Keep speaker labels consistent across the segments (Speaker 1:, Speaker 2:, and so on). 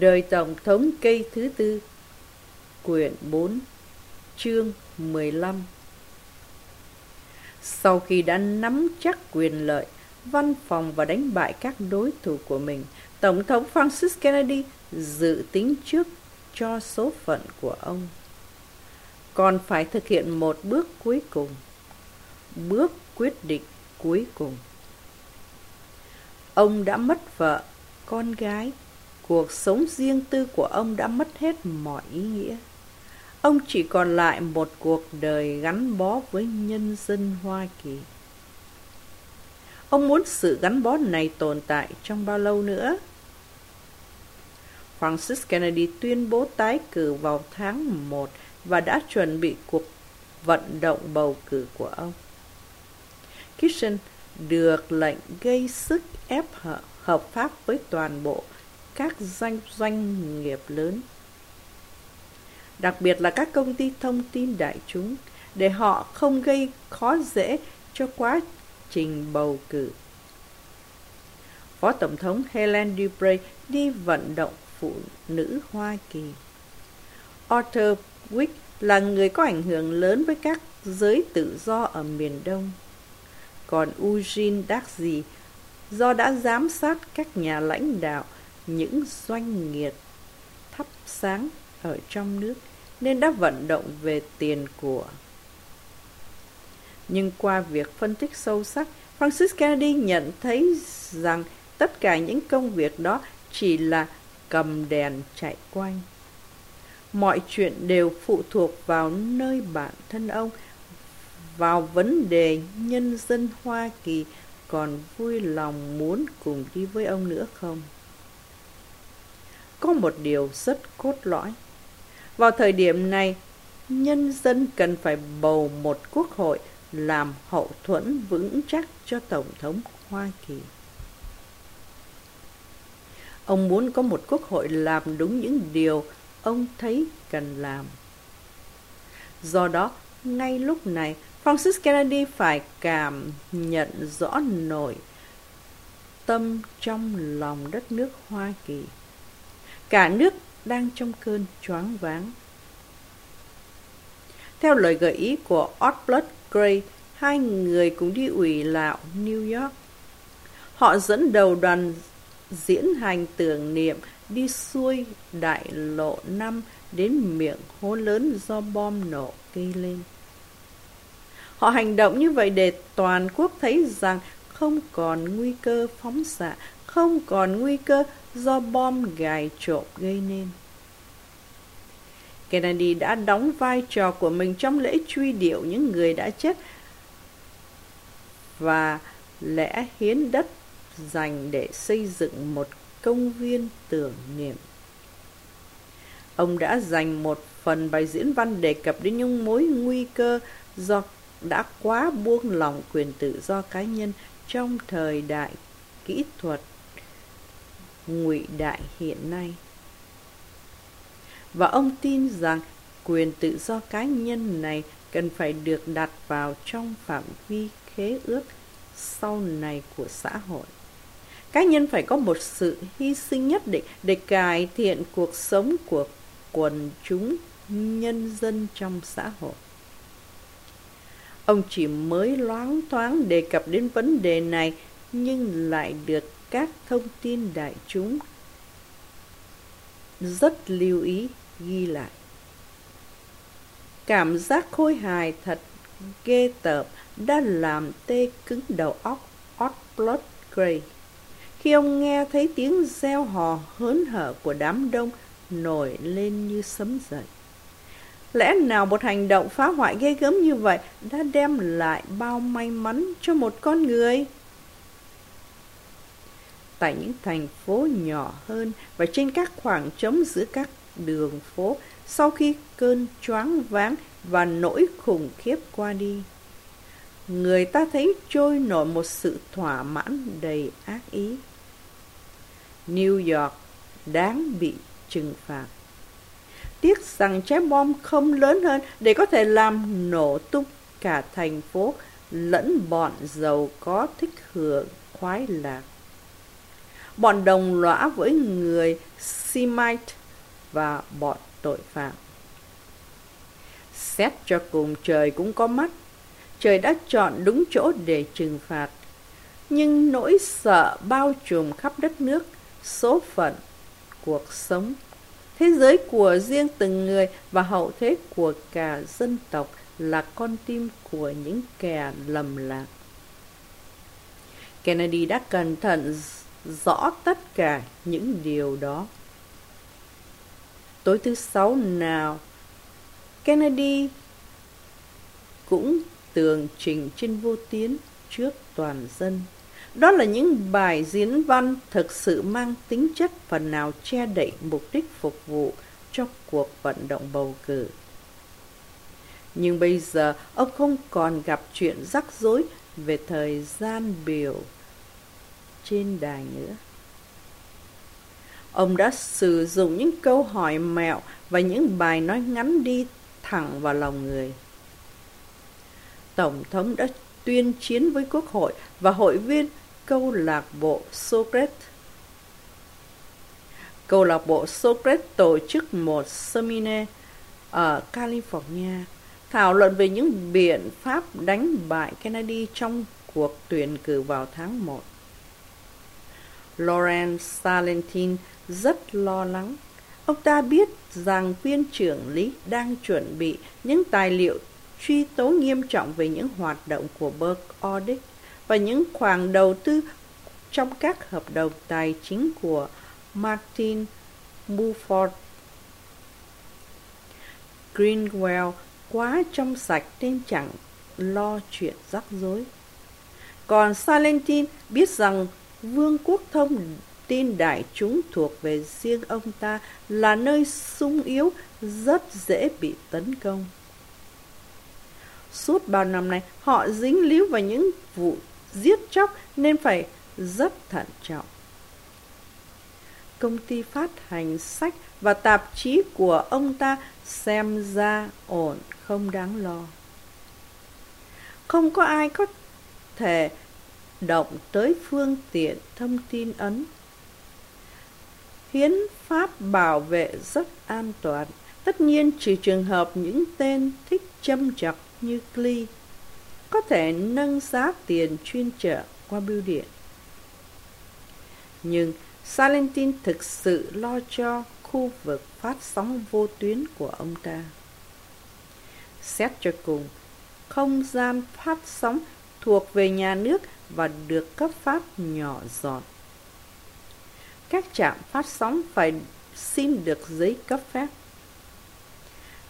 Speaker 1: Đời Tổng thống cây thứ tư Quyển 4 Chương 15 Sau khi đã nắm chắc quyền lợi, văn phòng và đánh bại các đối thủ của mình, Tổng thống Francis Kennedy dự tính trước cho số phận của ông. Còn phải thực hiện một bước cuối cùng. Bước quyết định cuối cùng. Ông đã mất vợ, con gái, cuộc sống riêng tư của ông đã mất hết mọi ý nghĩa. Ông chỉ còn lại một cuộc đời gắn bó với nhân dân Hoa Kỳ. Ông muốn sự gắn bó này tồn tại trong bao lâu nữa? Francis Kennedy tuyên bố tái cử vào tháng một và đã chuẩn bị cuộc vận động bầu cử của ông. Kitchen được lệnh gây sức ép hợp pháp với toàn bộ các doanh doanh nghiệp lớn. Đặc biệt là các công ty thông tin đại chúng, để họ không gây khó dễ cho quá trình bầu cử. Phó tổng thống helen dubray đi vận động phụ nữ hoa kỳ. Arthur wick là người có ảnh hưởng lớn với các giới tự do ở miền đông. Còn eugene darcy, do đã giám sát các nhà lãnh đạo những doanh nghiệp thắp sáng ở trong nước nên đã vận động về tiền của. Nhưng qua việc phân tích sâu sắc, Francis Kennedy nhận thấy rằng tất cả những công việc đó chỉ là cầm đèn chạy quanh. Mọi chuyện đều phụ thuộc vào nơi bản thân ông, vào vấn đề nhân dân Hoa Kỳ còn vui lòng muốn cùng đi với ông nữa không? Có một điều rất cốt lõi. Vào thời điểm này, nhân dân cần phải bầu một quốc hội làm hậu thuẫn vững chắc cho Tổng thống Hoa Kỳ. Ông muốn có một quốc hội làm đúng những điều ông thấy cần làm. Do đó, ngay lúc này, Francis Kennedy phải cảm nhận rõ nổi tâm trong lòng đất nước Hoa Kỳ. Cả nước đang trong cơn choáng váng. Theo lời gợi ý của Osbert Gray, hai người cùng đi ủy lạo New York. Họ dẫn đầu đoàn diễn hành tưởng niệm đi xuôi đại lộ 5 đến miệng hố lớn do bom nổ gây lên. Họ hành động như vậy để toàn quốc thấy rằng không còn nguy cơ phóng xạ, không còn nguy cơ do bom gài trộm gây nên. Kennedy đã đóng vai trò của mình trong lễ truy điệu những người đã chết và lẽ hiến đất dành để xây dựng một công viên tưởng niệm. Ông đã dành một phần bài diễn văn đề cập đến những mối nguy cơ do đã quá buông lỏng quyền tự do cá nhân trong thời đại kỹ thuật ngụy đại hiện nay. Và ông tin rằng quyền tự do cá nhân này cần phải được đặt vào trong phạm vi khế ước sau này của xã hội. Cá nhân phải có một sự hy sinh nhất định để cải thiện cuộc sống của quần chúng nhân dân trong xã hội. Ông chỉ mới loáng thoáng đề cập đến vấn đề này nhưng lại được các thông tin đại chúng. Rất lưu ý, ghi lại. Cảm giác khôi hài thật ghê tởm đã làm tê cứng đầu óc Osbert Gray. Khi ông nghe thấy tiếng reo hò hớn hở của đám đông nổi lên như sấm dậy. Lẽ nào một hành động phá hoại ghê gớm như vậy đã đem lại bao may mắn cho một con người? Tại những thành phố nhỏ hơn và trên các khoảng trống giữa các đường phố sau khi cơn choáng váng và nỗi khủng khiếp qua đi. Người ta thấy trôi nổi một sự thỏa mãn đầy ác ý. New york đáng bị trừng phạt. Tiếc rằng trái bom không lớn hơn để có thể làm nổ tung cả thành phố lẫn bọn giàu có thích hưởng khoái lạc bọn đồng lõa với người Semite và bọn tội phạm. Xét cho cùng trời cũng có mắt, trời đã chọn đúng chỗ để trừng phạt. Nhưng nỗi sợ bao trùm khắp đất nước, số phận, cuộc sống, thế giới của riêng từng người và hậu thế của cả dân tộc là con tim của những kẻ lầm lạc. Kennedy đã cẩn thận rõ tất cả những điều đó. Tối thứ sáu nào, Kennedy cũng tường trình trên vô tiến trước toàn dân. Đó là những bài diễn văn thực sự mang tính chất phần nào che đậy mục đích phục vụ cho cuộc vận động bầu cử. Nhưng bây giờ ông không còn gặp chuyện rắc rối về thời gian biểu trên đài nữa. Ông đã sử dụng những câu hỏi mẹo và những bài nói ngắn đi thẳng vào lòng người. Tổng thống đã tuyên chiến với Quốc hội và hội viên câu lạc bộ Socrates. Câu lạc bộ Socrates tổ chức một seminar ở California thảo luận về những biện pháp đánh bại Kennedy trong cuộc tuyển cử vào tháng 1. Laurent Salentin rất lo lắng. Ông ta biết rằng viên trưởng lý đang chuẩn bị những tài liệu truy tố nghiêm trọng về những hoạt động của Burke Audit và những khoản đầu tư trong các hợp đồng tài chính của Martin Buford. Greenwell quá trong sạch nên chẳng lo chuyện rắc rối. Còn Salentin biết rằng Vương quốc thông tin đại chúng thuộc về riêng ông ta là nơi sung yếu rất dễ bị tấn công. Suốt bao năm nay, họ dính líu vào những vụ giết chóc nên phải rất thận trọng. Công ty phát hành sách và tạp chí của ông ta xem ra ổn không đáng lo. Không có ai có thể động tới phương tiện thông tin ấn. Hiến pháp bảo vệ rất an toàn, tất nhiên trừ trường hợp những tên thích châm chọc như Clee có thể nâng giá tiền chuyên trở qua bưu điện. Nhưng Salentin thực sự lo cho khu vực phát sóng vô tuyến của ông ta. Xét cho cùng, không gian phát sóng thuộc về nhà nước và được cấp phát nhỏ giọt. Các trạm phát sóng phải xin được giấy cấp phép.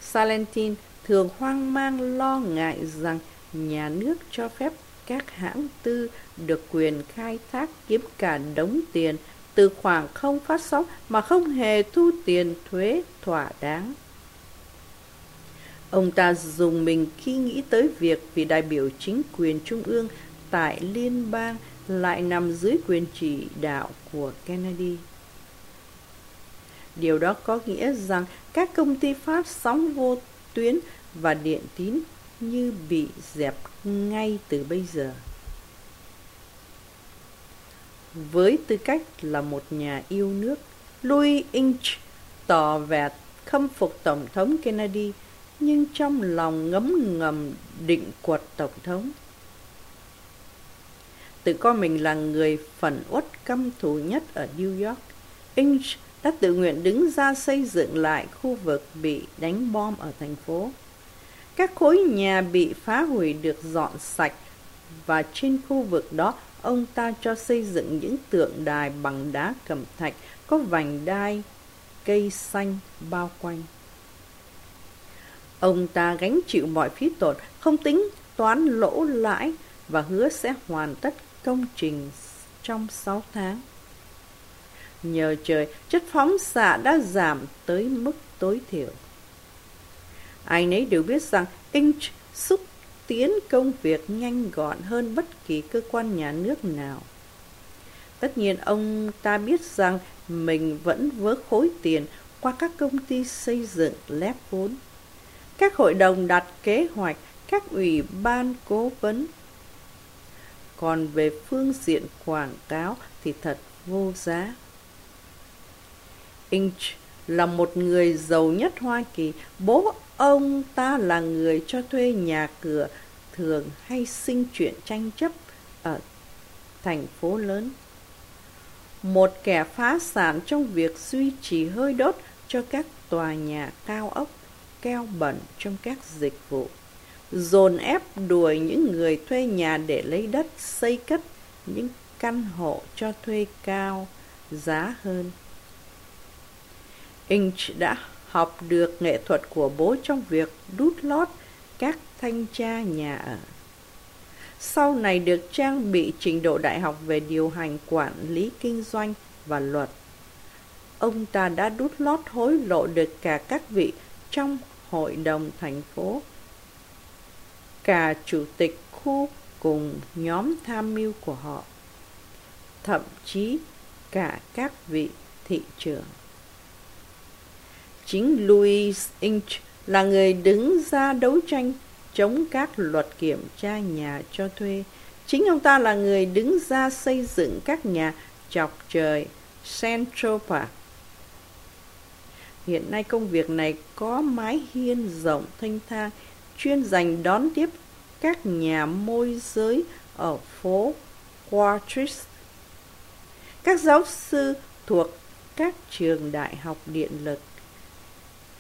Speaker 1: Salentin thường hoang mang lo ngại rằng nhà nước cho phép các hãng tư được quyền khai thác kiếm cả đống tiền từ khoảng không phát sóng mà không hề thu tiền thuế thỏa đáng. Ông ta dùng mình khi nghĩ tới việc vị đại biểu chính quyền trung ương tại liên bang lại nằm dưới quyền chỉ đạo của Kennedy. Điều đó có nghĩa rằng các công ty phát sóng vô tuyến và điện tín như bị dẹp ngay từ bây giờ. Với tư cách là một nhà yêu nước, Louis Inch tỏ vẻ khâm phục Tổng thống Kennedy, nhưng trong lòng ngấm ngầm định quật Tổng thống tự coi mình là người phần uất căm thù nhất ở New York. Inch đã tự nguyện đứng ra xây dựng lại khu vực bị đánh bom ở thành phố. Các khối nhà bị phá hủy được dọn sạch và trên khu vực đó, ông ta cho xây dựng những tượng đài bằng đá cẩm thạch có vành đai cây xanh bao quanh. Ông ta gánh chịu mọi phí tổn, không tính toán lỗ lãi và hứa sẽ hoàn tất công trình trong 6 tháng. Nhờ trời, chất phóng xạ đã giảm tới mức tối thiểu. Ai nấy đều biết rằng Inch xúc tiến công việc nhanh gọn hơn bất kỳ cơ quan nhà nước nào. Tất nhiên ông ta biết rằng mình vẫn vớ khối tiền qua các công ty xây dựng lép vốn. Các hội đồng đặt kế hoạch, các ủy ban cố vấn còn về phương diện quảng cáo thì thật vô giá. Inch là một người giàu nhất Hoa Kỳ. Bố ông ta là người cho thuê nhà cửa thường hay sinh chuyện tranh chấp ở thành phố lớn. Một kẻ phá sản trong việc duy trì hơi đốt cho các tòa nhà cao ốc, keo bẩn trong các dịch vụ. Dồn ép đuổi những người thuê nhà để lấy đất, xây cất những căn hộ cho thuê cao, giá hơn. Inch đã học được nghệ thuật của bố trong việc đút lót các thanh tra nhà ở. Sau này được trang bị trình độ đại học về điều hành, quản lý kinh doanh và luật. Ông ta đã đút lót hối lộ được cả các vị trong hội đồng thành phố. Cả chủ tịch khu cùng nhóm tham mưu của họ. Thậm chí cả các vị thị trưởng. Chính Louis Inch là người đứng ra đấu tranh chống các luật kiểm tra nhà cho thuê. Chính ông ta là người đứng ra xây dựng các nhà chọc trời Central Park. Hiện nay công việc này có mái hiên rộng thanh thang chuyên dành đón tiếp các nhà môi giới ở phố Quartris. Các giáo sư thuộc các trường đại học điện lực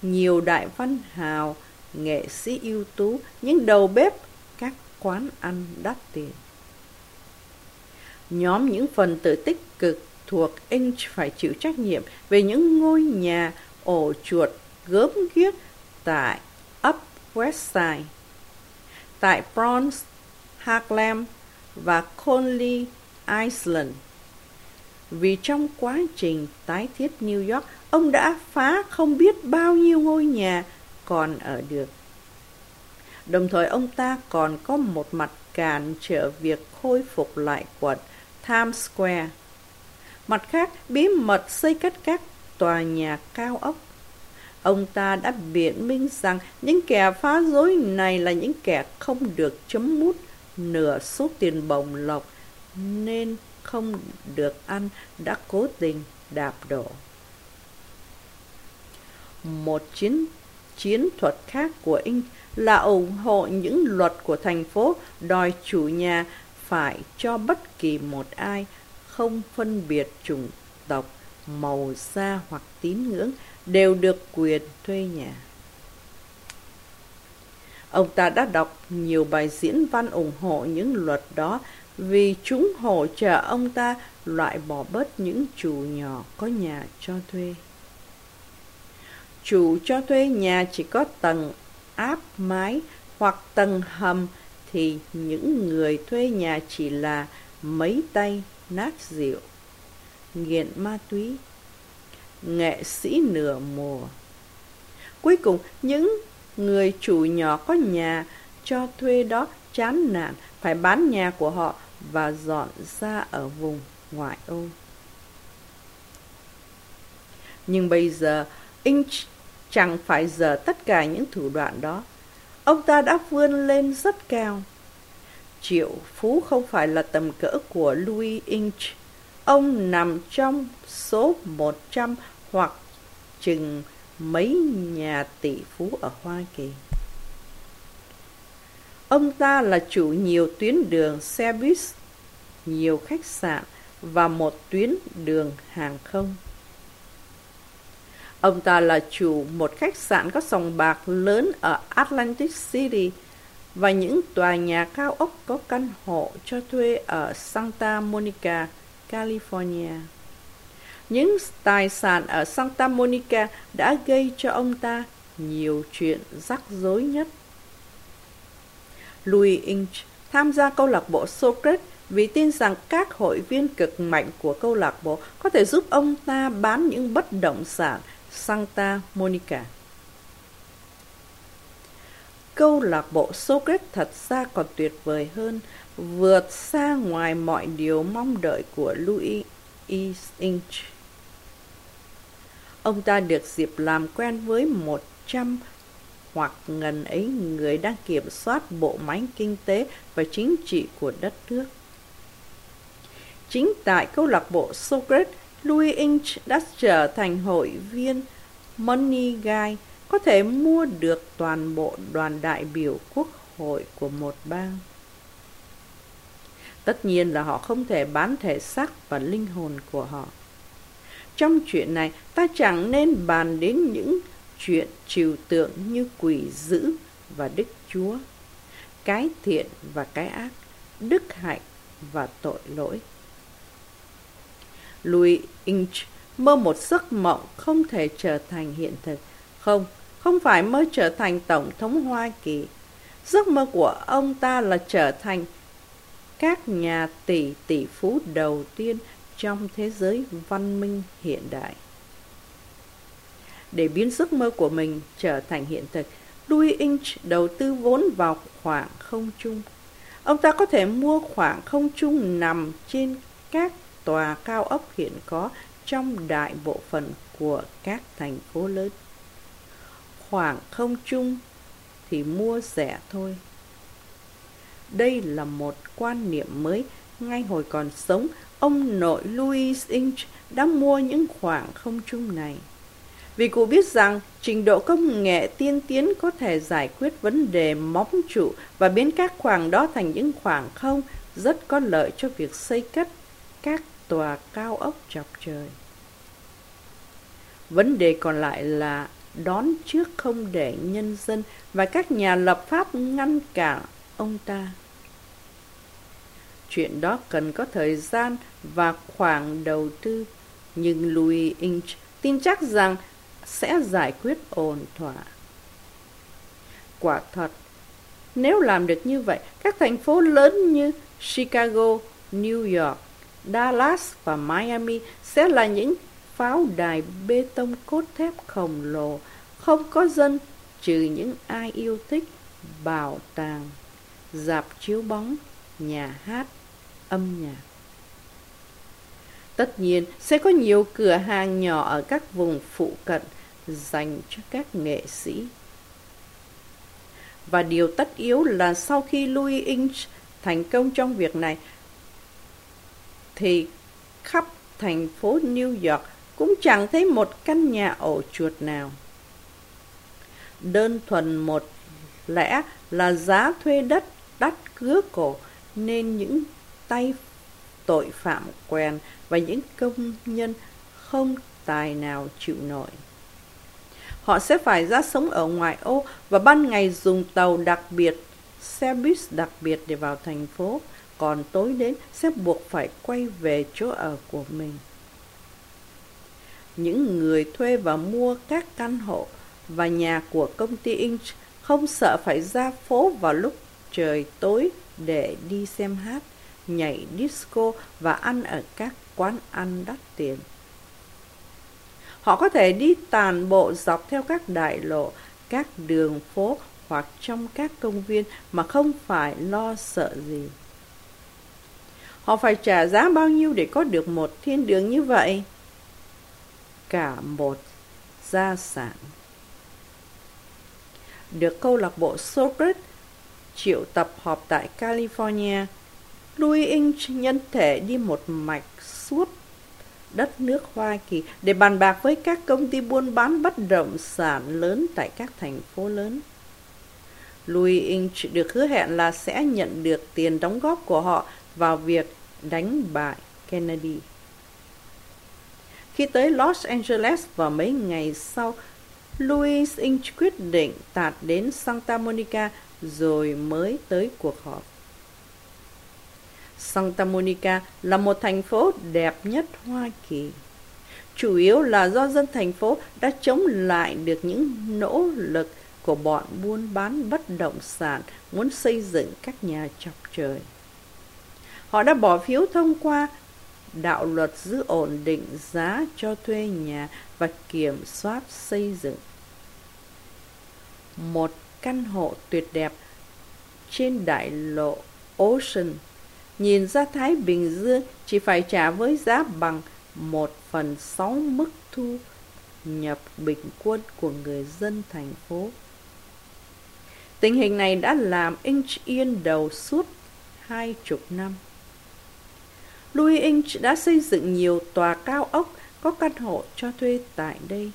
Speaker 1: nhiều đại văn hào, nghệ sĩ ưu tú, những đầu bếp, các quán ăn đắt tiền. Nhóm những phần tử tích cực thuộc Inch phải chịu trách nhiệm về những ngôi nhà ổ chuột gớm ghiếc tại Up West Side, tại Bronx, Harlem và Conley, Island. Vì trong quá trình tái thiết New York, ông đã phá không biết bao nhiêu ngôi nhà còn ở được. Đồng thời ông ta còn có một mặt cản trở việc khôi phục lại quận Times Square. Mặt khác, bí mật xây cất các tòa nhà cao ốc. Ông ta đã biện minh rằng những kẻ phá rối này là những kẻ không được chấm mút nửa số tiền bồng lộc nên không được ăn đã cố tình đạp đổ. Một chiến chiến thuật khác của Anh là ủng hộ những luật của thành phố đòi chủ nhà phải cho bất kỳ một ai không phân biệt chủng tộc, màu da hoặc tín ngưỡng đều được quyền thuê nhà. Ông ta đã đọc nhiều bài diễn văn ủng hộ những luật đó vì chúng hỗ trợ ông ta loại bỏ bớt những chủ nhỏ có nhà cho thuê. Chủ cho thuê nhà chỉ có tầng áp mái hoặc tầng hầm thì những người thuê nhà chỉ là mấy tay nát rượu, nghiện ma túy, nghệ sĩ nửa mùa. Cuối cùng, những người chủ nhỏ có nhà cho thuê đó chán nản phải bán nhà của họ và dọn ra ở vùng ngoại ô. Nhưng bây giờ, Inch chẳng phải giờ tất cả những thủ đoạn đó. Ông ta đã vươn lên rất cao. Triệu Phú không phải là tầm cỡ của Louis Inch. Ông nằm trong số 100 hoặc chừng mấy nhà tỷ phú ở Hoa Kỳ. Ông ta là chủ nhiều tuyến đường xe buýt, nhiều khách sạn và một tuyến đường hàng không. Ông ta là chủ một khách sạn có sòng bạc lớn ở Atlantic City và những tòa nhà cao ốc có căn hộ cho thuê ở Santa Monica, California. Những tài sản ở Santa Monica đã gây cho ông ta nhiều chuyện rắc rối nhất. Louis Inch tham gia câu lạc bộ Socrates vì tin rằng các hội viên cực mạnh của câu lạc bộ có thể giúp ông ta bán những bất động sản Santa Monica. Câu lạc bộ Socrates thật ra còn tuyệt vời hơn, vượt xa ngoài mọi điều mong đợi của Louis E. Inch. Ông ta được dịp làm quen với một trăm hoặc ngần ấy người đang kiểm soát bộ máy kinh tế và chính trị của đất nước. Chính tại câu lạc bộ Socrates, Louis Inch đã trở thành hội viên Money Guy, có thể mua được toàn bộ đoàn đại biểu quốc hội của một bang. Tất nhiên là họ không thể bán thể xác và linh hồn của họ. Trong chuyện này, ta chẳng nên bàn đến những chuyện trừu tượng như quỷ dữ và đức chúa, cái thiện và cái ác, đức hạnh và tội lỗi. Louis Inch mơ một giấc mộng không thể trở thành hiện thực. Không, không phải mơ trở thành Tổng thống Hoa Kỳ. Giấc mơ của ông ta là trở thành các nhà tỷ tỷ phú đầu tiên trong thế giới văn minh hiện đại. Để biến giấc mơ của mình trở thành hiện thực, Louis Inch đầu tư vốn vào khoảng không trung. Ông ta có thể mua khoảng không trung nằm trên các tòa cao ốc hiện có trong đại bộ phận của các thành phố lớn. Khoảng không trung thì mua rẻ thôi. Đây là một quan niệm mới. Ngay hồi còn sống, ông nội Louis Inch đã mua những khoảng không trung này. Vì cụ biết rằng trình độ công nghệ tiên tiến có thể giải quyết vấn đề móng trụ và biến các khoảng đó thành những khoảng không rất có lợi cho việc xây cất các tòa cao ốc chọc trời. Vấn đề còn lại là đón trước không để nhân dân và các nhà lập pháp ngăn cản ông ta. Chuyện đó cần có thời gian và khoản đầu tư, nhưng Louis Inch tin chắc rằng sẽ giải quyết ổn thỏa. Quả thật, nếu làm được như vậy, các thành phố lớn như Chicago, New York, Dallas và Miami sẽ là những pháo đài bê tông cốt thép khổng lồ, không có dân trừ những ai yêu thích bảo tàng, dạp chiếu bóng, nhà hát, âm nhạc. Tất nhiên, sẽ có nhiều cửa hàng nhỏ ở các vùng phụ cận dành cho các nghệ sĩ. Và điều tất yếu là sau khi Louis Inch thành công trong việc này, thì khắp thành phố New York cũng chẳng thấy một căn nhà ổ chuột nào. Đơn thuần một lẽ là giá thuê đất đắt cứa cổ nên những tay tội phạm quen và những công nhân không tài nào chịu nổi. Họ sẽ phải ra sống ở ngoại ô và ban ngày dùng tàu đặc biệt, xe buýt đặc biệt để vào thành phố, còn tối đến sẽ buộc phải quay về chỗ ở của mình. Những người thuê và mua các căn hộ và nhà của công ty Inch không sợ phải ra phố vào lúc trời tối để đi xem hát, nhảy disco và ăn ở các quán ăn đắt tiền. Họ có thể đi tàn bộ dọc theo các đại lộ, các đường phố hoặc trong các công viên mà không phải lo sợ gì. Họ phải trả giá bao nhiêu để có được một thiên đường như vậy? Cả một gia sản. Được câu lạc bộ Socrates triệu tập họp tại California, Louis Inch nhân thể đi một mạch suốt đất nước Hoa Kỳ để bàn bạc với các công ty buôn bán bất động sản lớn tại các thành phố lớn. Louis Inch được hứa hẹn là sẽ nhận được tiền đóng góp của họ vào việc đánh bại Kennedy. Khi tới Los Angeles vào mấy ngày sau, Louis Inch quyết định tạt đến Santa Monica rồi mới tới cuộc họp. Santa Monica là một thành phố đẹp nhất Hoa Kỳ. Chủ yếu là do dân thành phố đã chống lại được những nỗ lực của bọn buôn bán bất động sản muốn xây dựng các nhà chọc trời. Họ đã bỏ phiếu thông qua đạo luật giữ ổn định giá cho thuê nhà và kiểm soát xây dựng. Một căn hộ tuyệt đẹp trên đại lộ Ocean nhìn ra Thái Bình Dương, chỉ phải trả với giá bằng một phần sáu mức thu nhập bình quân của người dân thành phố. Tình hình này đã làm Inch yên đầu suốt hai chục năm. Louis Inch đã xây dựng nhiều tòa cao ốc có căn hộ cho thuê tại đây.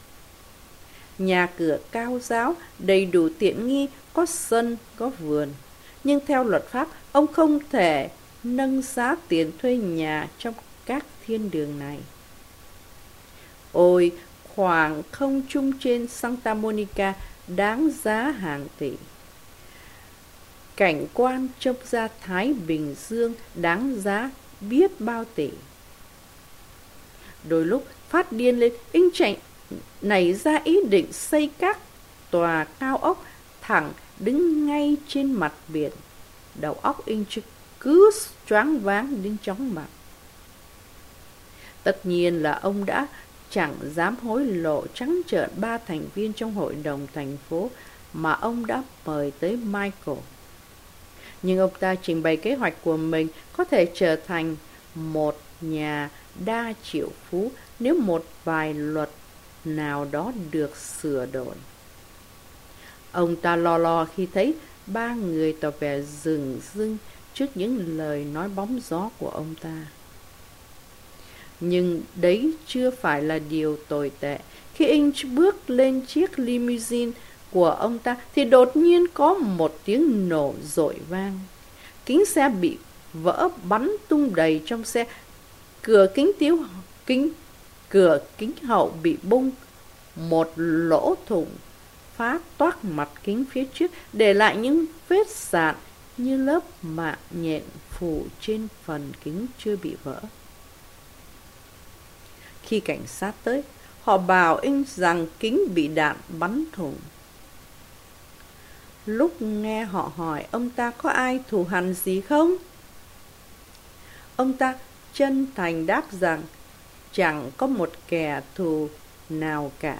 Speaker 1: Nhà cửa cao giáo, đầy đủ tiện nghi, có sân, có vườn. Nhưng theo luật pháp, ông không thể nâng giá tiền thuê nhà trong các thiên đường này. Ôi, khoảng không trung trên Santa Monica đáng giá hàng tỷ. Cảnh quan trông ra Thái Bình Dương đáng giá biết bao tỷ. Đôi lúc phát điên lên in chạy nảy ra ý định xây các tòa cao ốc thẳng đứng ngay trên mặt biển. Đầu óc ócInh cứ choáng váng đến chóng mặt. Tất nhiên là ông đã chẳng dám hối lộ trắng trợn ba thành viên trong hội đồng thành phố mà ông đã mời tới Michael. Nhưng ông ta trình bày kế hoạch của mình có thể trở thành một nhà đa triệu phú nếu một vài luật nào đó được sửa đổi. Ông ta lo lo khi thấy ba người tỏ vẻ rừng rưng trước những lời nói bóng gió của ông ta. Nhưng đấy chưa phải là điều tồi tệ. Khi Inch bước lên chiếc limousine của ông ta thì đột nhiên có một tiếng nổ rội vang. Kính xe bị vỡ bắn tung đầy trong xe. Cửa kính tiếu kính cửa kính hậu bị bung một lỗ thủng phá toác mặt kính phía trước để lại những vết sạn như lớp mạng nhện phủ trên phần kính chưa bị vỡ. Khi cảnh sát tới, họ bảo anh rằng kính bị đạn bắn thủng. Lúc nghe họ hỏi ông ta có ai thù hằn gì không? Ông ta chân thành đáp rằng chẳng có một kẻ thù nào cả.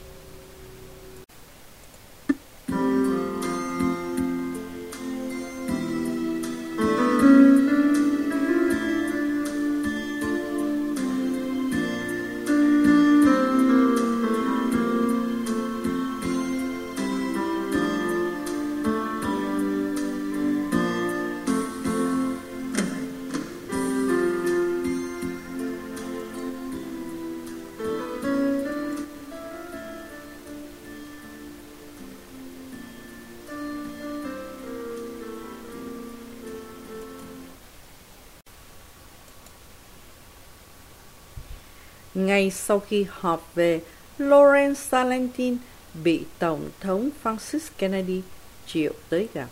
Speaker 1: Sau khi họp về, Lawrence Salentin bị Tổng thống Francis Kennedy triệu tới gặp.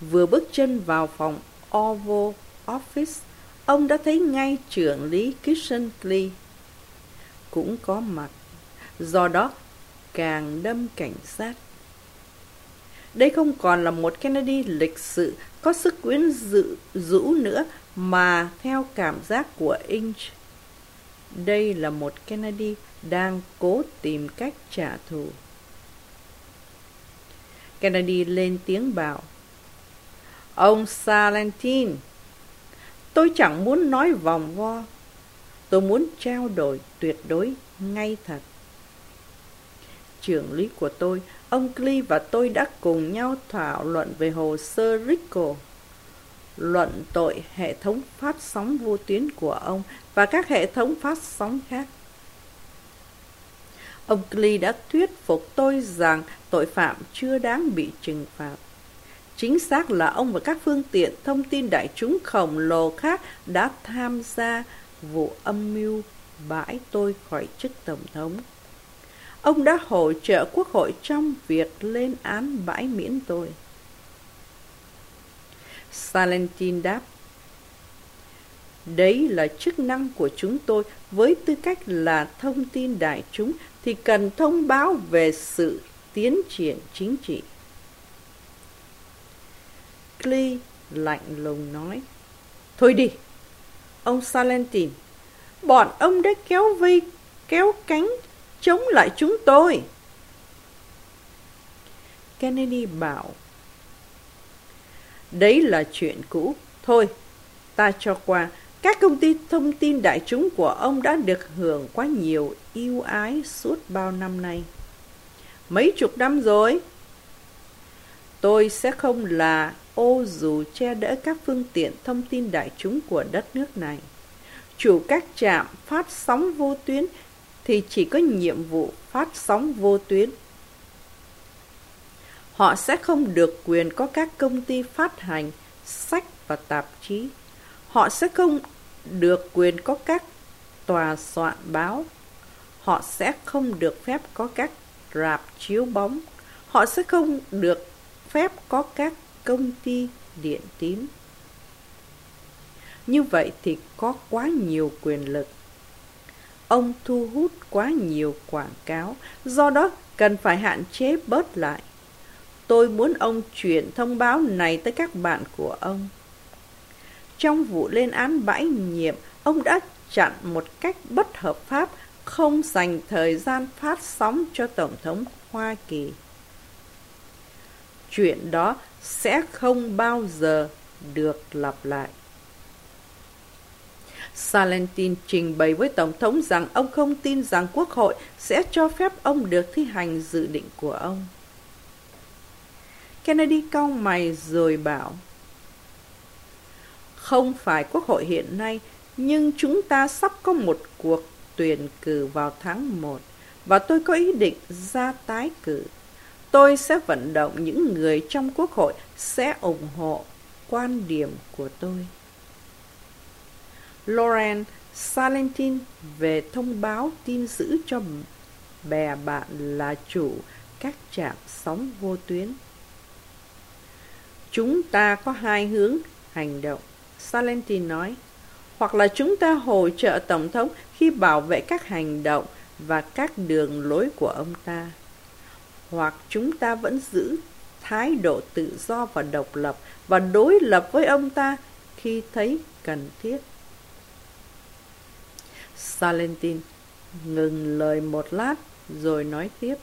Speaker 1: Vừa bước chân vào phòng Oval Office, ông đã thấy ngay trưởng lý Kissinger cũng có mặt. Do đó, càng đâm cảnh sát. Đây không còn là một Kennedy lịch sự có sức quyến dự rũ nữa mà theo cảm giác của Inch đây là một Kennedy đang cố tìm cách trả thù. Kennedy lên tiếng bảo, Ông Salentin, Tôi chẳng muốn nói vòng vo Tôi muốn trao đổi tuyệt đối ngay thật Trưởng lý của tôi, Ông Clee và tôi đã cùng nhau thảo luận về hồ sơ Rickle luận tội hệ thống phát sóng vô tuyến của ông và các hệ thống phát sóng khác. Ông Klee đã thuyết phục tôi rằng tội phạm chưa đáng bị trừng phạt. Chính xác là ông và các phương tiện thông tin đại chúng khổng lồ khác đã tham gia vụ âm mưu bãi tôi khỏi chức Tổng thống. ông đã hỗ trợ quốc hội trong việc lên án bãi miễn tôi. Salentin đáp, Đấy là chức năng của chúng tôi với tư cách là thông tin đại chúng thì cần thông báo về sự tiến triển chính trị. Clee lạnh lùng nói, Thôi đi, ông Salentin, bọn ông đã kéo vây, kéo cánh, chống lại chúng tôi. Kennedy bảo, Đấy là chuyện cũ, thôi, ta cho qua, các công ty thông tin đại chúng của ông đã được hưởng quá nhiều yêu ái suốt bao năm nay. Mấy chục năm rồi. Tôi sẽ không là ô dù che đỡ các phương tiện thông tin đại chúng của đất nước này. Chủ các trạm phát sóng vô tuyến thì chỉ có nhiệm vụ phát sóng vô tuyến. Họ sẽ không được quyền có các công ty phát hành sách và tạp chí. Họ sẽ không được quyền có các tòa soạn báo. Họ sẽ không được phép có các rạp chiếu bóng. Họ sẽ không được phép có các công ty điện tín. Như vậy thì có quá nhiều quyền lực. Ông thu hút quá nhiều quảng cáo, do đó cần phải hạn chế bớt lại. Tôi muốn ông chuyển thông báo này tới các bạn của ông. Trong vụ lên án bãi nhiệm, ông đã chặn một cách bất hợp pháp không dành thời gian phát sóng cho Tổng thống Hoa Kỳ. Chuyện đó sẽ không bao giờ được lặp lại. Salentin trình bày với Tổng thống rằng ông không tin rằng Quốc hội sẽ cho phép ông được thi hành dự định của ông. Kennedy cau mày rồi bảo Không phải Quốc hội hiện nay, nhưng chúng ta sắp có một cuộc tuyển cử vào tháng 1 và tôi có ý định ra tái cử. Tôi sẽ vận động những người trong Quốc hội sẽ ủng hộ quan điểm của tôi. Lauren Salentin về thông báo tin giữ cho bè bạn là chủ các trạm sóng vô tuyến. Chúng ta có hai hướng hành động, Salentin nói. Hoặc là chúng ta hỗ trợ Tổng thống khi bảo vệ các hành động và các đường lối của ông ta. Hoặc chúng ta vẫn giữ thái độ tự do và độc lập và đối lập với ông ta khi thấy cần thiết. Salentin ngừng lời một lát rồi nói tiếp.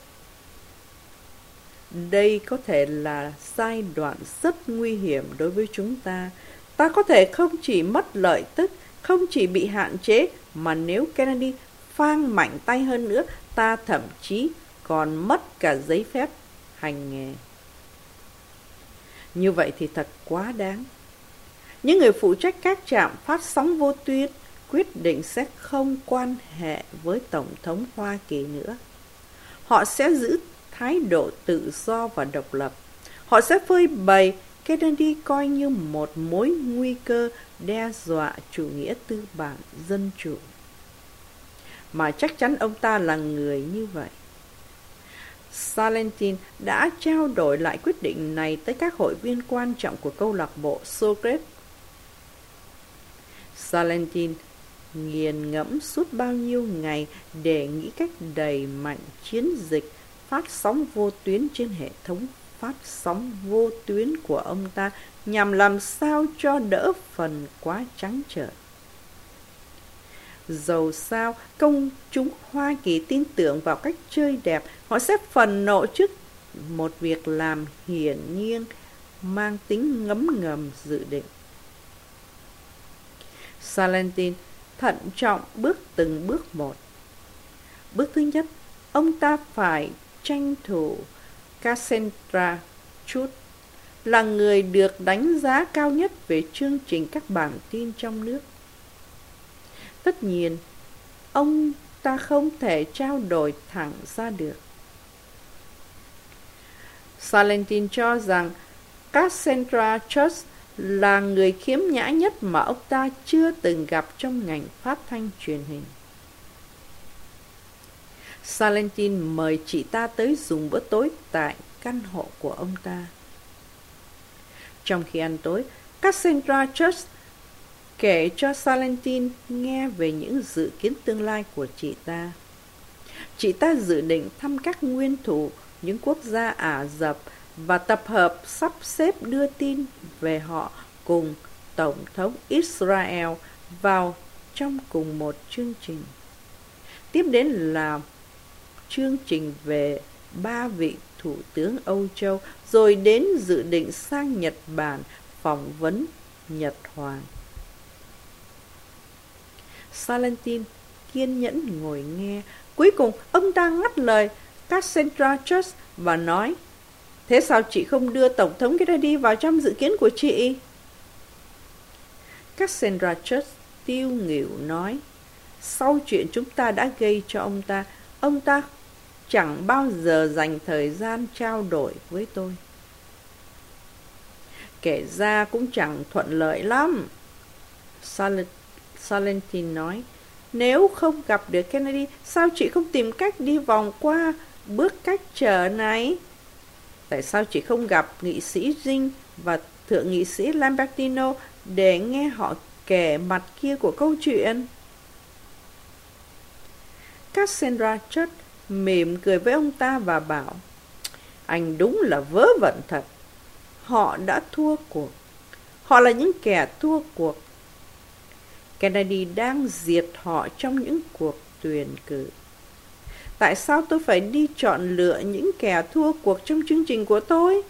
Speaker 1: Đây có thể là giai đoạn rất nguy hiểm đối với chúng ta. Ta có thể không chỉ mất lợi tức, không chỉ bị hạn chế, mà nếu Kennedy phang mạnh tay hơn nữa, ta thậm chí còn mất cả giấy phép hành nghề. Như vậy thì thật quá đáng. Những người phụ trách các trạm phát sóng vô tuyến quyết định sẽ không quan hệ với Tổng thống Hoa Kỳ nữa. Họ sẽ giữ thái độ tự do và độc lập. Họ sẽ phơi bày Kennedy coi như một mối nguy cơ đe dọa chủ nghĩa tư bản dân chủ. Mà chắc chắn ông ta là người như vậy. Salentin đã trao đổi lại quyết định này tới các hội viên quan trọng của câu lạc bộ Socrates. Salentin nghiền ngẫm suốt bao nhiêu ngày để nghĩ cách đầy mạnh chiến dịch phát sóng vô tuyến trên hệ thống phát sóng vô tuyến của ông ta nhằm làm sao cho đỡ phần quá trắng trợn. Dầu sao, công chúng Hoa Kỳ tin tưởng vào cách chơi đẹp, họ sẽ phần nộ trước một việc làm hiển nhiên, mang tính ngấm ngầm dự định. Salentin thận trọng bước từng bước một. Bước thứ nhất, ông ta phải tranh thủ Cassandra Chut là người được đánh giá cao nhất về chương trình các bản tin trong nước. Tất nhiên, ông ta không thể trao đổi thẳng ra được. Salentin cho rằng Cassandra Church là người khiếm nhã nhất mà ông ta chưa từng gặp trong ngành phát thanh truyền hình. Salentin mời chị ta tới dùng bữa tối tại căn hộ của ông ta. Trong khi ăn tối, Cassandra Church kể cho Salentin nghe về những dự kiến tương lai của chị ta. Chị ta dự định thăm các nguyên thủ những quốc gia Ả Rập và tập hợp sắp xếp đưa tin về họ cùng Tổng thống Israel vào trong cùng một chương trình. Tiếp đến là chương trình về ba vị thủ tướng Âu Châu, rồi đến dự định sang Nhật Bản phỏng vấn Nhật Hoàng. Salentin kiên nhẫn ngồi nghe. Cuối cùng, ông ta ngắt lời Cassandra Church và nói Thế sao chị không đưa Tổng thống Kennedy vào trong dự kiến của chị? Cassandra Church tiêu nghỉu nói Sau chuyện chúng ta đã gây cho ông ta, ông ta chẳng bao giờ dành thời gian trao đổi với tôi. Kể ra cũng chẳng thuận lợi lắm. Salentin nói, nếu không gặp được Kennedy, sao chị không tìm cách đi vòng qua bước cách trở này? Tại sao chị không gặp nghị sĩ dinh và thượng nghị sĩ Lambertino để nghe họ kể mặt kia của câu chuyện? Cassandra chất mỉm cười với ông ta và bảo Anh đúng là vớ vẩn thật. Họ đã thua cuộc. Họ là những kẻ thua cuộc. Kennedy đang diệt họ trong những cuộc tuyển cử. Tại sao tôi phải đi chọn lựa những kẻ thua cuộc trong chương trình của tôi?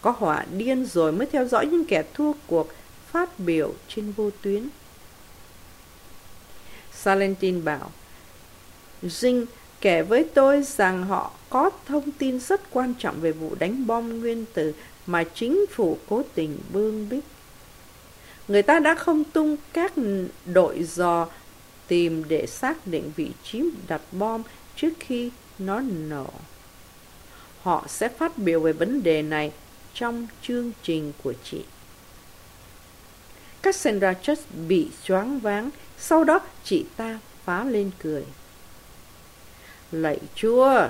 Speaker 1: Có họa điên rồi mới theo dõi những kẻ thua cuộc phát biểu trên vô tuyến. Salentin bảo, Jin kể với tôi rằng họ có thông tin rất quan trọng về vụ đánh bom nguyên tử mà chính phủ cố tình bương bích. Người ta đã không tung các đội dò tìm để xác định vị trí đặt bom trước khi nó nổ. Họ sẽ phát biểu về vấn đề này trong chương trình của chị. Cassandra Church bị choáng váng, sau đó chị ta phá lên cười. Lạy chúa!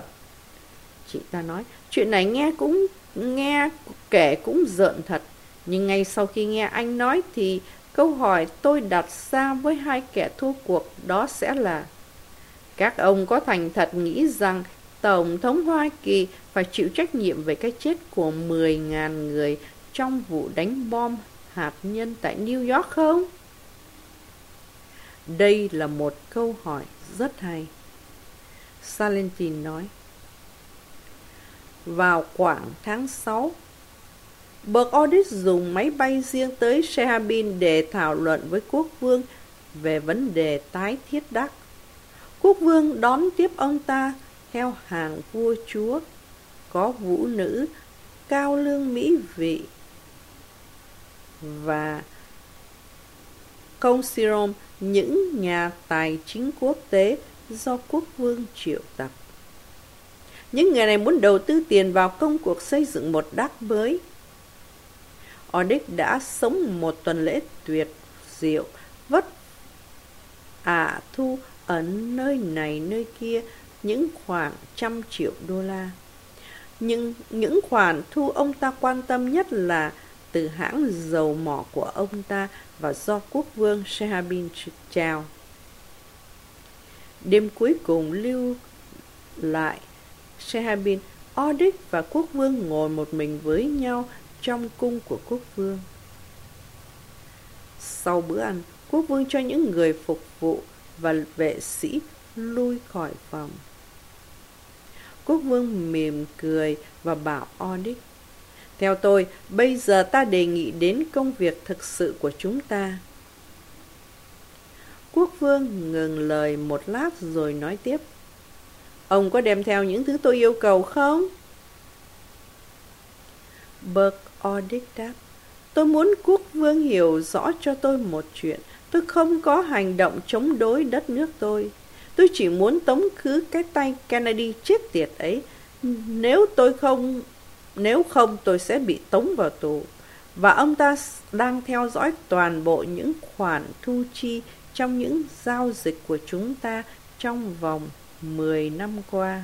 Speaker 1: Chị ta nói, chuyện này nghe cũng nghe kể cũng giận thật. Nhưng ngay sau khi nghe anh nói thì câu hỏi tôi đặt ra với hai kẻ thua cuộc đó sẽ là Các ông có thành thật nghĩ rằng Tổng thống Hoa Kỳ phải chịu trách nhiệm về cái chết của 10.000 người trong vụ đánh bom hạt nhân tại New York không? Đây là một câu hỏi rất hay. Salentin nói. Vào khoảng tháng 6, Bậc Audit dùng máy bay riêng tới Shehabin để thảo luận với quốc vương về vấn đề tái thiết đắc. Quốc vương đón tiếp ông ta theo hàng vua chúa, có vũ nữ, cao lương mỹ vị và công sirom những nhà tài chính quốc tế do quốc vương triệu tập. Những người này muốn đầu tư tiền vào công cuộc xây dựng một đắc mới. Odic đã sống một tuần lễ tuyệt diệu, vất ả thu ở nơi này nơi kia những khoảng trăm triệu đô la. Nhưng những khoản thu ông ta quan tâm nhất là từ hãng dầu mỏ của ông ta và do quốc vương Shehabin trao. Đêm cuối cùng lưu lại, Sehabin, Odic và quốc vương ngồi một mình với nhau trong cung của quốc vương. Sau bữa ăn, quốc vương cho những người phục vụ và vệ sĩ lui khỏi phòng. Quốc vương mỉm cười và bảo Odic theo tôi, bây giờ ta đề nghị đến công việc thực sự của chúng ta. Quốc vương ngừng lời một lát rồi nói tiếp. Ông có đem theo những thứ tôi yêu cầu không? Burke Audit đáp. Tôi muốn quốc vương hiểu rõ cho tôi một chuyện. Tôi không có hành động chống đối đất nước tôi. Tôi chỉ muốn tống khứ cái tay Kennedy chết tiệt ấy. Nếu tôi không, nếu không tôi sẽ bị tống vào tù. Và ông ta đang theo dõi toàn bộ những khoản thu chi trong những giao dịch của chúng ta trong vòng 10 năm qua.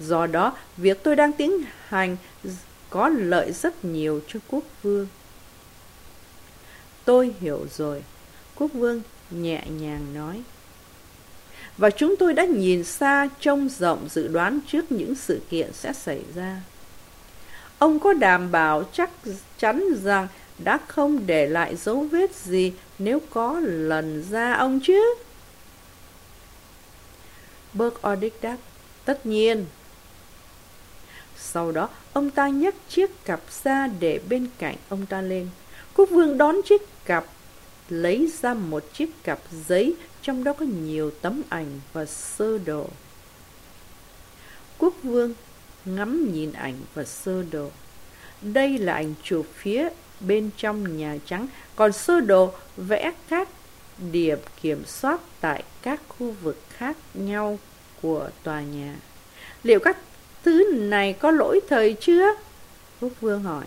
Speaker 1: Do đó, việc tôi đang tiến hành có lợi rất nhiều cho quốc vương. Tôi hiểu rồi, quốc vương nhẹ nhàng nói. Và chúng tôi đã nhìn xa trông rộng dự đoán trước những sự kiện sẽ xảy ra. Ông có đảm bảo chắc chắn rằng đã không để lại dấu vết gì nếu có lần ra ông chứ? Burke Odick đáp, tất nhiên. Sau đó, ông ta nhấc chiếc cặp ra để bên cạnh ông ta lên. Quốc vương đón chiếc cặp, lấy ra một chiếc cặp giấy, trong đó có nhiều tấm ảnh và sơ đồ. Quốc vương ngắm nhìn ảnh và sơ đồ. Đây là ảnh chụp phía bên trong Nhà Trắng, còn sơ đồ vẽ các điểm kiểm soát tại các khu vực khác nhau của tòa nhà. Liệu các thứ này có lỗi thời chưa? Quốc vương hỏi.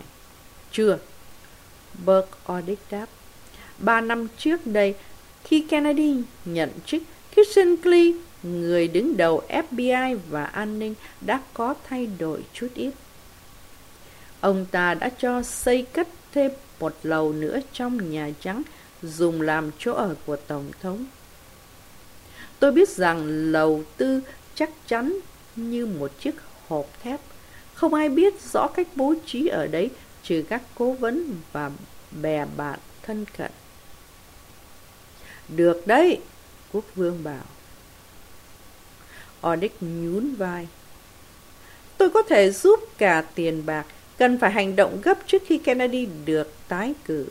Speaker 1: Chưa. Burke Audit đáp. Ba năm trước đây, khi Kennedy nhận chức, Kissinger, người đứng đầu FBI và an ninh, đã có thay đổi chút ít. Ông ta đã cho xây cất thêm một lầu nữa trong Nhà Trắng dùng làm chỗ ở của Tổng thống. Tôi biết rằng lầu tư chắc chắn như một chiếc hộp thép. Không ai biết rõ cách bố trí ở đấy trừ các cố vấn và bè bạn thân cận. Được đấy, quốc vương bảo. Odic nhún vai. Tôi có thể giúp cả tiền bạc, cần phải hành động gấp trước khi Kennedy được tái cử.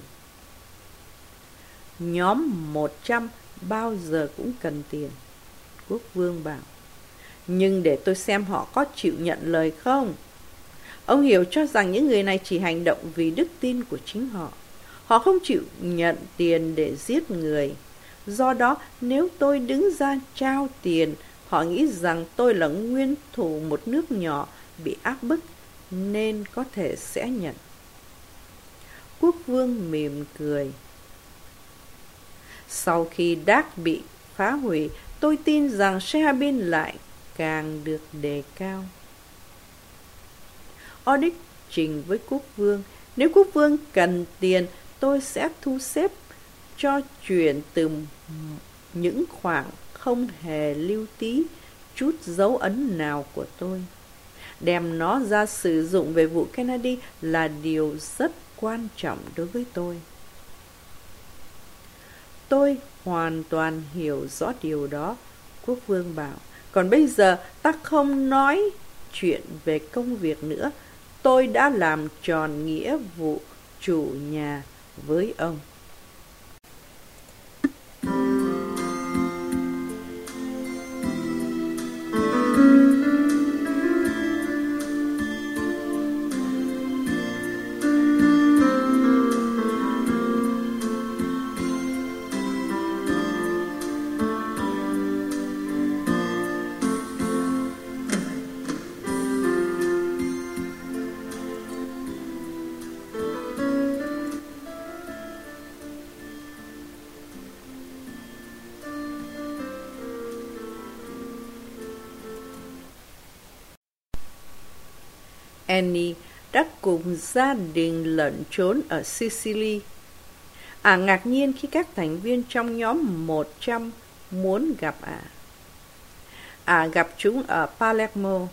Speaker 1: Nhóm 100 bao giờ cũng cần tiền, quốc vương bảo. Nhưng để tôi xem họ có chịu nhận lời không. Ông hiểu cho rằng những người này chỉ hành động vì đức tin của chính họ. Họ không chịu nhận tiền để giết người. Do đó, nếu tôi đứng ra trao tiền, họ nghĩ rằng tôi là nguyên thủ một nước nhỏ bị áp bức, nên có thể sẽ nhận. Quốc vương mỉm cười. Sau khi Đác bị phá hủy, tôi tin rằng Shehabin lại càng được đề cao. Odic trình với quốc vương, nếu quốc vương cần tiền, tôi sẽ thu xếp cho chuyển từ những khoảng không hề lưu tí chút dấu ấn nào của tôi. Đem nó ra sử dụng về vụ Kennedy là điều rất quan trọng đối với tôi. Tôi hoàn toàn hiểu rõ điều đó, quốc vương bảo. Còn bây giờ ta không nói chuyện về công việc nữa. Tôi đã làm tròn nghĩa vụ chủ nhà với ông. Annie đã cùng gia đình lẩn trốn ở Sicily. Ả à, ngạc nhiên khi các thành viên trong nhóm 100 muốn gặp Ả. À. Ả à, gặp chúng ở Palermo.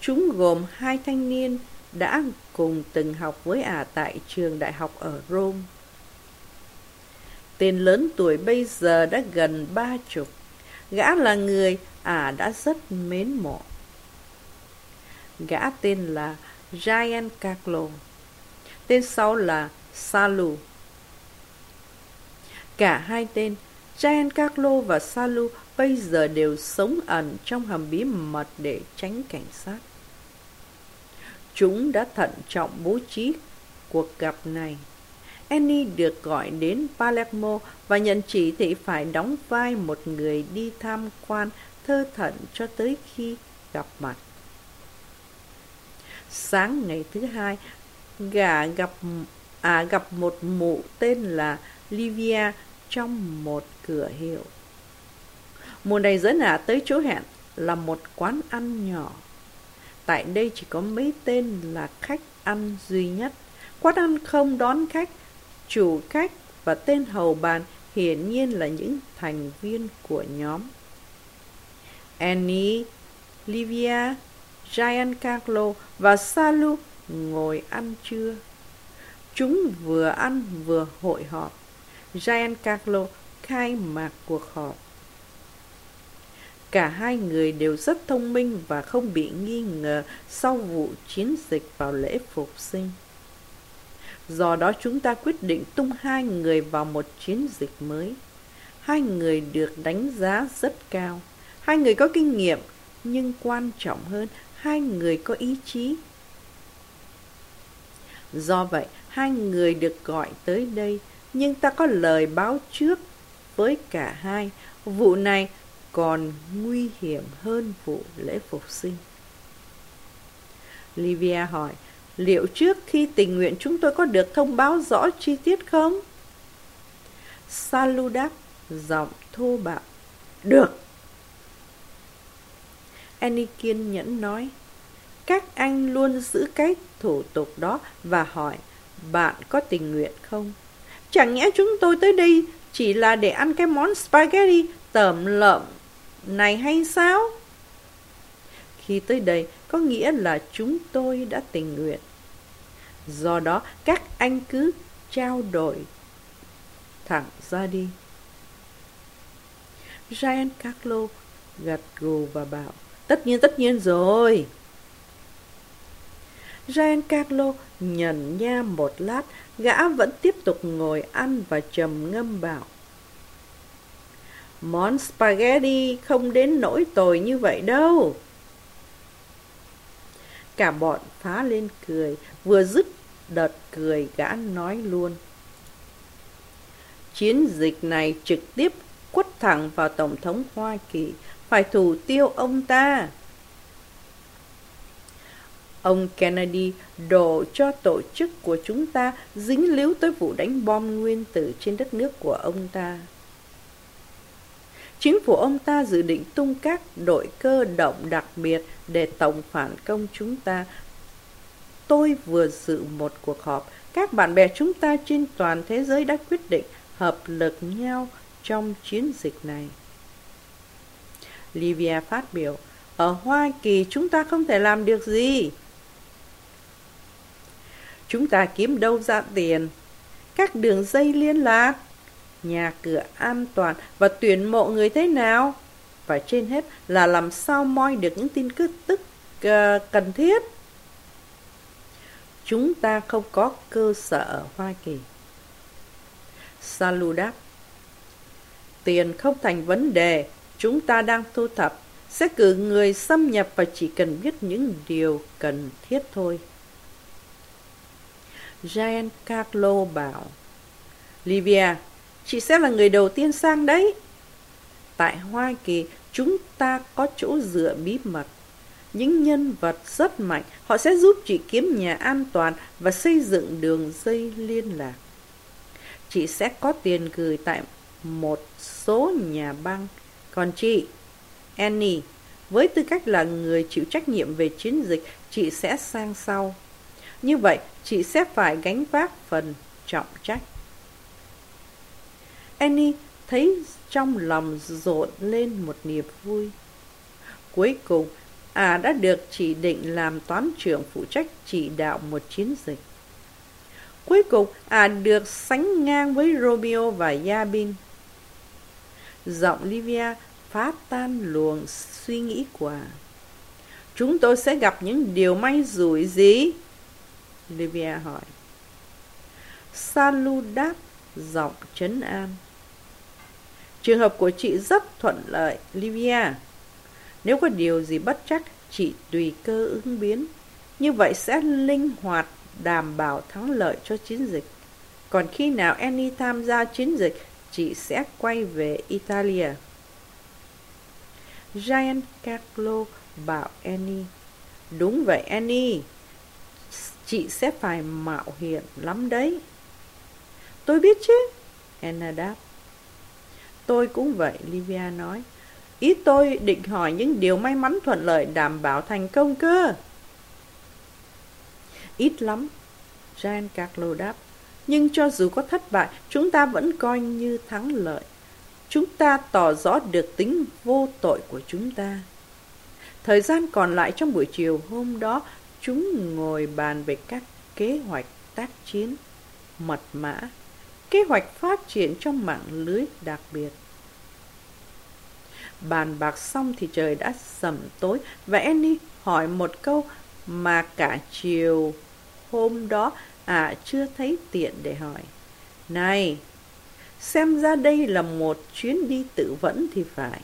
Speaker 1: Chúng gồm hai thanh niên đã cùng từng học với Ả à tại trường đại học ở Rome. Tên lớn tuổi bây giờ đã gần ba chục. Gã là người Ả à đã rất mến mộ. Gã tên là Ryan Carlo. Tên sau là Salu. Cả hai tên, Ryan Carlo và Salu bây giờ đều sống ẩn trong hầm bí mật để tránh cảnh sát. Chúng đã thận trọng bố trí cuộc gặp này. Annie được gọi đến Palermo và nhận chỉ thị phải đóng vai một người đi tham quan thơ thận cho tới khi gặp mặt. Sáng ngày thứ hai, gã gặp à gặp một mụ tên là Livia trong một cửa hiệu. Mùa này dẫn nạ tới chỗ hẹn là một quán ăn nhỏ. Tại đây chỉ có mấy tên là khách ăn duy nhất. Quán ăn không đón khách, chủ khách và tên hầu bàn hiển nhiên là những thành viên của nhóm. Annie, Livia, Giancarlo và Salu ngồi ăn trưa. Chúng vừa ăn vừa hội họp. Giancarlo khai mạc cuộc họp. Cả hai người đều rất thông minh và không bị nghi ngờ sau vụ chiến dịch vào lễ phục sinh. Do đó chúng ta quyết định tung hai người vào một chiến dịch mới. Hai người được đánh giá rất cao. Hai người có kinh nghiệm, nhưng quan trọng hơn, hai người có ý chí. Do vậy, hai người được gọi tới đây, nhưng ta có lời báo trước với cả hai. Vụ này còn nguy hiểm hơn vụ lễ phục sinh. Livia hỏi, liệu trước khi tình nguyện chúng tôi có được thông báo rõ chi tiết không? Salu đáp, giọng thô bạo. Được. Annie kiên nhẫn nói, các anh luôn giữ cái thủ tục đó và hỏi, bạn có tình nguyện không? Chẳng nhẽ chúng tôi tới đây chỉ là để ăn cái món spaghetti tẩm lợm này hay sao? Khi tới đây có nghĩa là chúng tôi đã tình nguyện. Do đó các anh cứ trao đổi thẳng ra đi. Ryan Carlo gật gù và bảo Tất nhiên, tất nhiên rồi. Ryan Carlo nhận nha một lát, gã vẫn tiếp tục ngồi ăn và trầm ngâm bảo. Món spaghetti không đến nỗi tồi như vậy đâu. Cả bọn phá lên cười, vừa dứt đợt cười gã nói luôn. Chiến dịch này trực tiếp quất thẳng vào Tổng thống Hoa Kỳ, phải thủ tiêu ông ta. Ông Kennedy đổ cho tổ chức của chúng ta dính líu tới vụ đánh bom nguyên tử trên đất nước của ông ta. Chính phủ ông ta dự định tung các đội cơ động đặc biệt để tổng phản công chúng ta. Tôi vừa dự một cuộc họp, các bạn bè chúng ta trên toàn thế giới đã quyết định hợp lực nhau trong chiến dịch này. Livia phát biểu, ở Hoa Kỳ chúng ta không thể làm được gì. Chúng ta kiếm đâu ra tiền? Các đường dây liên lạc, nhà cửa an toàn và tuyển mộ người thế nào? Và trên hết là làm sao moi được những tin tức tức uh, cần thiết. Chúng ta không có cơ sở ở Hoa Kỳ. Salu đáp, tiền không thành vấn đề, chúng ta đang thu thập, sẽ cử người xâm nhập và chỉ cần biết những điều cần thiết thôi. Gian Carlo bảo, Livia, chị sẽ là người đầu tiên sang đấy. Tại Hoa Kỳ, chúng ta có chỗ dựa bí mật. Những nhân vật rất mạnh, họ sẽ giúp chị kiếm nhà an toàn và xây dựng đường dây liên lạc. Chị sẽ có tiền gửi tại một số nhà băng. Còn chị, Annie, với tư cách là người chịu trách nhiệm về chiến dịch, chị sẽ sang sau. Như vậy, chị sẽ phải gánh vác phần trọng trách. Annie thấy trong lòng rộn lên một niềm vui. Cuối cùng, à đã được chỉ định làm toán trưởng phụ trách chỉ đạo một chiến dịch. Cuối cùng, à được sánh ngang với Romeo và Yabin. Giọng Livia phá tan luồng suy nghĩ của. Chúng tôi sẽ gặp những điều may rủi gì? Livia hỏi. Salu đáp giọng trấn an. Trường hợp của chị rất thuận lợi, Livia. Nếu có điều gì bất chắc, chị tùy cơ ứng biến. Như vậy sẽ linh hoạt đảm bảo thắng lợi cho chiến dịch. Còn khi nào Annie tham gia chiến dịch, chị sẽ quay về Italia. Giant Carlo bảo Annie. Đúng vậy Annie, chị sẽ phải mạo hiểm lắm đấy. Tôi biết chứ, Anna đáp. Tôi cũng vậy, Livia nói. Ý tôi định hỏi những điều may mắn thuận lợi đảm bảo thành công cơ. Ít lắm, Jean Carlo đáp. Nhưng cho dù có thất bại, chúng ta vẫn coi như thắng lợi. Chúng ta tỏ rõ được tính vô tội của chúng ta. Thời gian còn lại trong buổi chiều hôm đó, chúng ngồi bàn về các kế hoạch tác chiến, mật mã, kế hoạch phát triển trong mạng lưới đặc biệt. Bàn bạc xong thì trời đã sầm tối và Annie hỏi một câu mà cả chiều hôm đó à chưa thấy tiện để hỏi. Này, xem ra đây là một chuyến đi tự vẫn thì phải.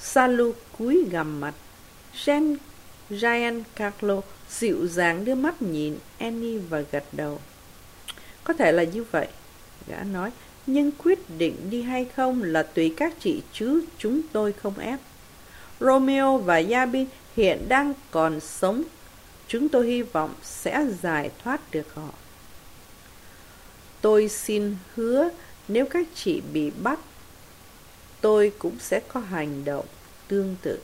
Speaker 1: Salu cúi gằm mặt. Jean, Jean Carlo dịu dàng đưa mắt nhìn Annie và gật đầu. Có thể là như vậy, gã nói, nhưng quyết định đi hay không là tùy các chị chứ chúng tôi không ép. Romeo và Yabin hiện đang còn sống. Chúng tôi hy vọng sẽ giải thoát được họ. Tôi xin hứa nếu các chị bị bắt, tôi cũng sẽ có hành động tương tự.